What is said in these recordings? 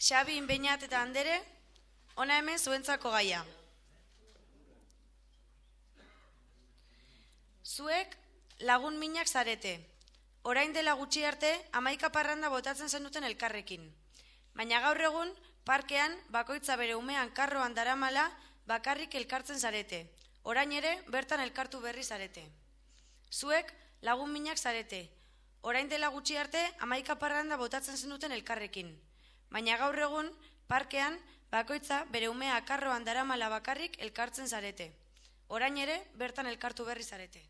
Xabi Inbeinat eta Andere, ona hemen zuentzako gaia. Zuek lagun minak zarete. Orain dela gutxi arte, amaika parranda botatzen zenuten elkarrekin. Baina gaur egun, parkean, bakoitza bere umean karroan daramala, bakarrik elkartzen zarete. Orain ere, bertan elkartu berri zarete. Zuek lagun minak zarete. Orain dela gutxi arte, amaika parranda botatzen zenuten elkarrekin. Baina gaur egun, parkean, bakoitza bere umea karroan daramala bakarrik elkartzen zarete. Orain ere, bertan elkartu berri zarete.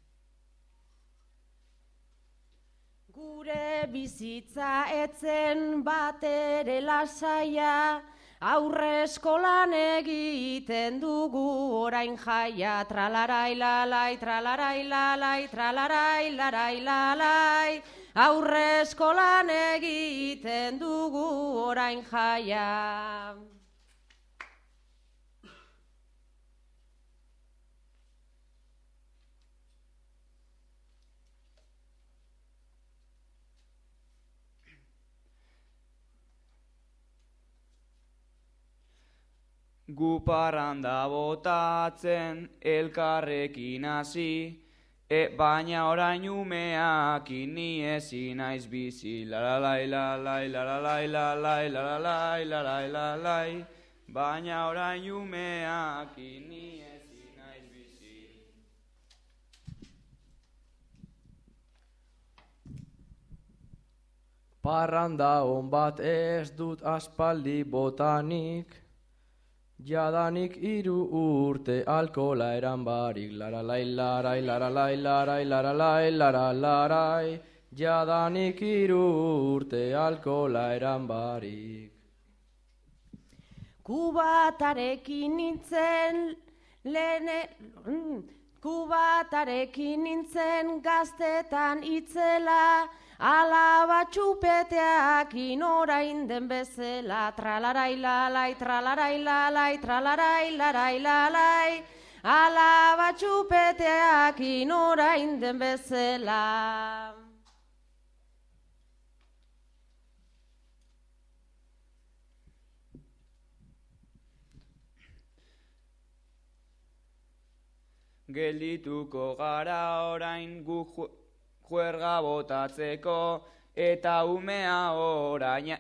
Gure bizitza etzen batere lasaia, aurre eskolan egiten dugu orain jaia, tralarai lalai, tralarai lalai, tralarai larai lalai, aurre eskolan egiten dugu orain jaia. Gu parranda botatzen elkarrekin hasi, e, baina orain umeak ini ezin naiz bizi. Lalalai, lalai, lalalai, lalai, lalalai, lalai, lalai, baina orain umeak ini ezin naiz bizi. Parranda on bat ez dut aspaldi botanik, Jadanik hiru urte alkola eran barik, laralai, larai, laralai, larai, laralai, laralarai, jadanik hiru urte alkola eran barik. Kubatarekin nintzen lehene... mm, Kubatarekin nintzen gaztetan itzela, alaba txupeteak inorain den bezela, tralarai lalai, tralarai lalai, tralarai larai lalai, alaba txupeteak inorain den bezela. Geldituko gara orain gu juerga botatzeko eta umea orain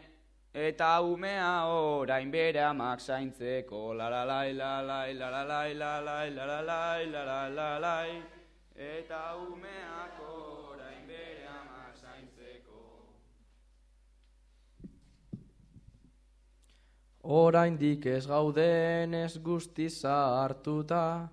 eta umea orain bere amak zaintzeko lalalai lalai lalalai lalai lalalai lalai lalai eta umeak orain bere amak zaintzeko Oraindik ez gauden ez guztiz hartuta,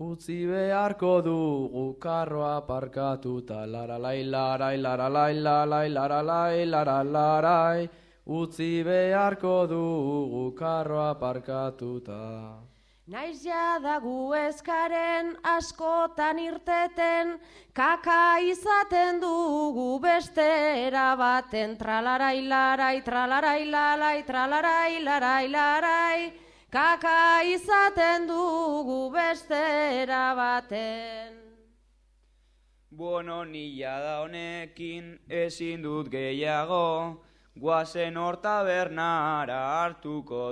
Utzi beharko dugu karroa parkatu ta lara lai lara lara lai lara lara lara lara Utzi beharko dugu karroa parkatuta. Naiz jada gu ezkaren askotan irteten, kaka izaten dugu beste erabaten, tralarai larai, tralarai lalai, tralarai larai, larai kaka izaten dugu beste erabaten. Bueno, nila da honekin ezin dut gehiago, guazen hor tabernara hartuko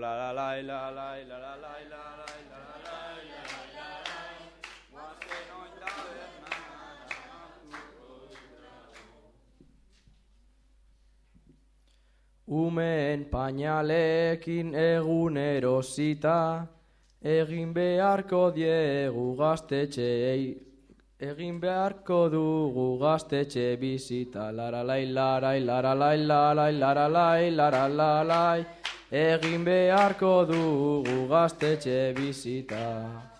la la la la la la la la la la la Umeen pañalekin egunero zita, egin beharko diegu gaztetxeei, egin beharko dugu gaztetxe bizita, laralai, larai, laralai, lalai, laralai, laralalai, egin beharko dugu gaztetxe bizita.